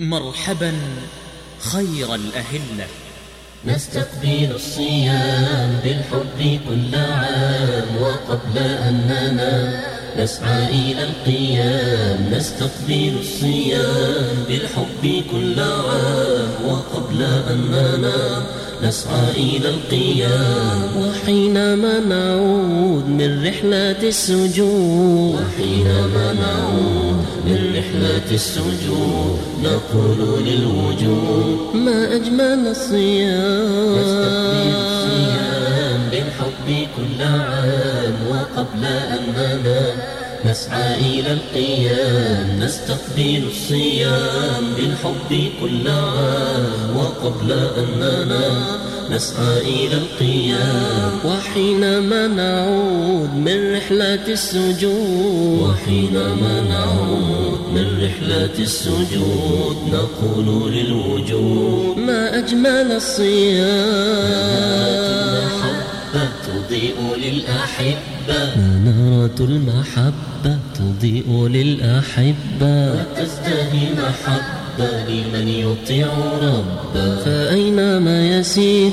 مرحبا خير الأهلة. نستقبل الصيام بالحب كل عام وقبل أننا نسعى إلى القيام. نستقبل الصيام بالحب كل عام وقبل أننا نسعى إلى القيام. وحينما نعود من رحلة السجود. وحينما نعود من رحلة السجود نقول للوجود. ما أجمل الصيام. نستقبل الصيام بالحب كل عام وقبل أننا نسعى إلى القيام نستقبل الصيام بالحب كل عام وقبل أننا نسعى إلى القيام. وحينما نعود من رحلة السجود وحينما نعود من رحلة السجود نقول للوجود ما أجمل الصيام. تضيء للأحبة. منارة المحبة تضيء للأحبة. وتزدهي محبة لمن يطيع ربه. فأينما يسير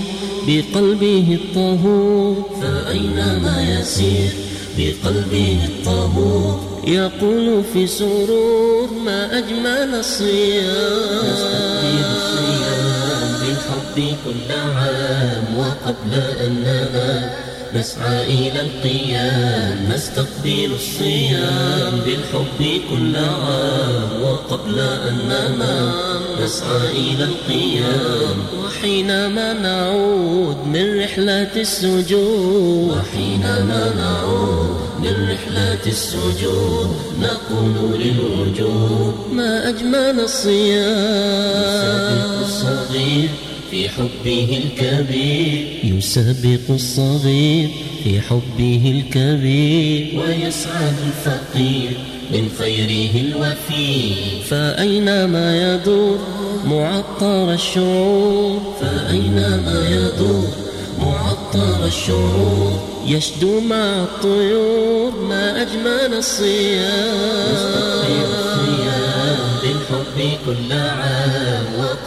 بقلبه الطهور؟ فأينما يسير بقلبه الطهور؟ يقول في سرور ما أجمل الصيام. نستقبل الصيام بالحب كل وقبل أننا نسعى إلى القيام نستقبل الصيام بالحب كل عام وقبل أننا نسعى إلى القيام وحينما نعود من رحلة السجود وحينما نعود من رحلة السجود نقول للوجود ما أجمل الصيام. الصغير في حبه الكبير يسابق الصغير في حبه الكبير ويسعد الفقير من خيره الوفي فأينما يدور معطر الشعور فأينما يدور معطر الشعور يشدو مع الطيور ما أجمل الصيام. الصيام بالحب كل عام.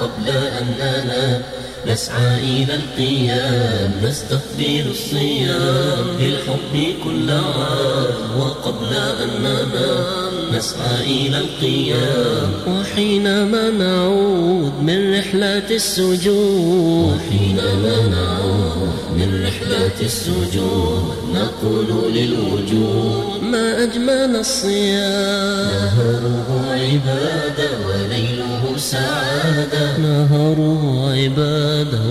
وقبل أننا نسعى إلى القيام نستقبل الصيام بالحب كل عام وقبل أننا نسعى إلى القيام. وحينما نعود من رحلة السجود وحينما نعود من رحلة السجود نقول للوجود ما أجمل الصيام. نهره عبادة وليله سعادة. نهاره عبادة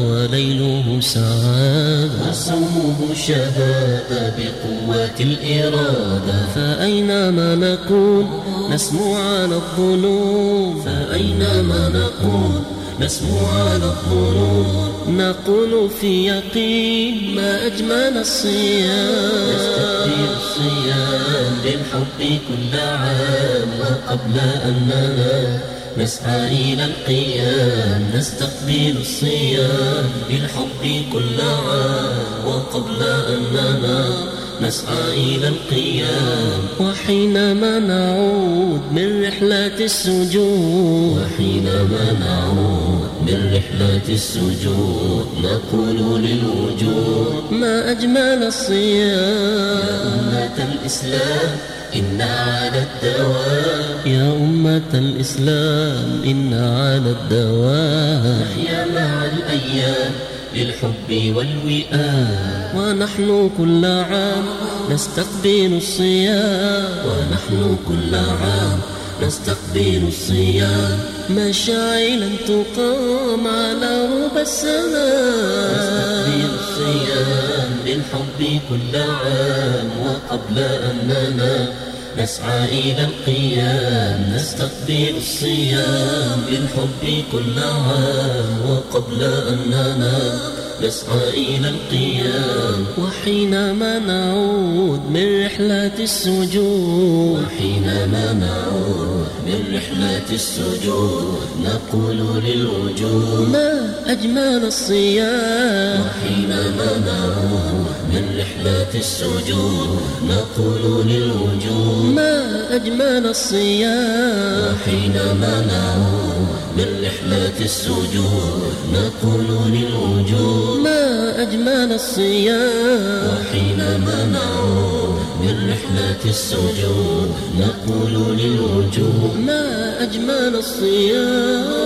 وليله سعادة وصومه شهادة بقوة الإرادة. فأينما نكون نسمو على الظنون فأينما نكون نسمو على الظنون نقول في يقين ما أجمل الصيام. الصيام بالحب كل عام. وقبل أننا نسعى إلى القيام نستقبل الصيام بالحب كل عام وقبل أننا نسعى إلى القيام وحينما نعود من رحلة السجود. وحينما نعود من رحلة السجود نقول للوجود ما أجمل الصيام. أمة الإسلام إن على الدوام. يا أمة الإسلام إن على الدوام. نحيا مع الأيام للحب والوئام. ونحن كل عام نستقبل الصيام. ونحن كل عام نستقبل الصيام. مشاعلا تقام على رب نستقبل السماء الصيام للحب كل عام وقبل أننا نسعى إلى القيام نستقبل الصيام للحب كل عام وقبل أننا نسعى إلى القيام. وحينما نعود من رحلة السجود وحينما نعود من رحلة السجود نقول للوجود ما أجمل الصيام. وحينما نعود من رحلة السجود نقول للوجود ما أجمل الصيام. وحينما نعود من رحلات السجود نقول للوجود ما أجمل الصيام. وحينما نعود من رحلة السجود نقول للوجود ما أجمل الصيام.